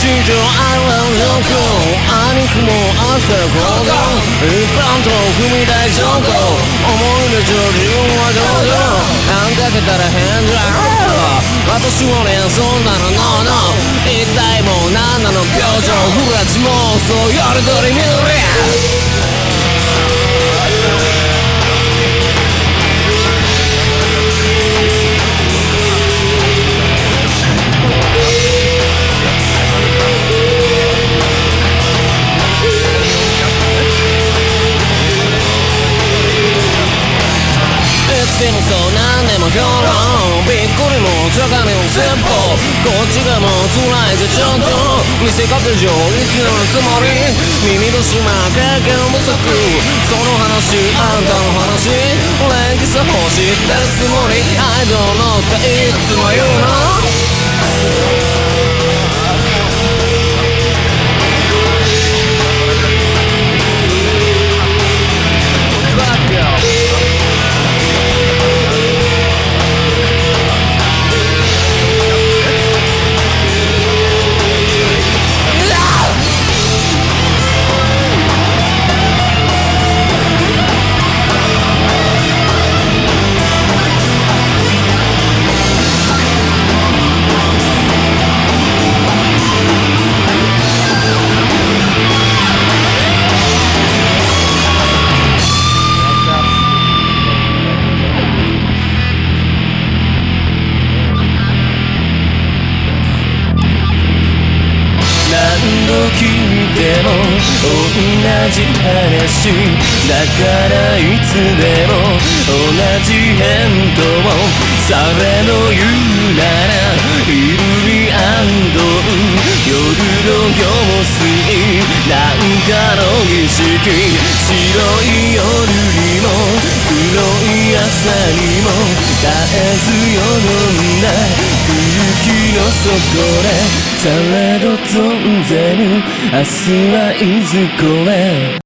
上ある状況兄貴もあった行動一般と踏み台上行思い出上自分は上々あんかけたら変じゃ私もねそんなの。No No 一体もう何なの。表情ふらつもそう夜取り見るいつでもそう何でも評論びっくりも高値も説法こっちがもう辛いぜちょっと。見せかけ上いつのつもり耳の島経験不足その話あんたの話。連気さ欲しってるつもり。I don't know っていつも言うの。聞いても同じ話だからいつでも同じ返答されの言うななんかの儀式白い夜にも黒い朝にも絶えずよ飲んだ空気の底でされど存ぜぬ明日はいずこへ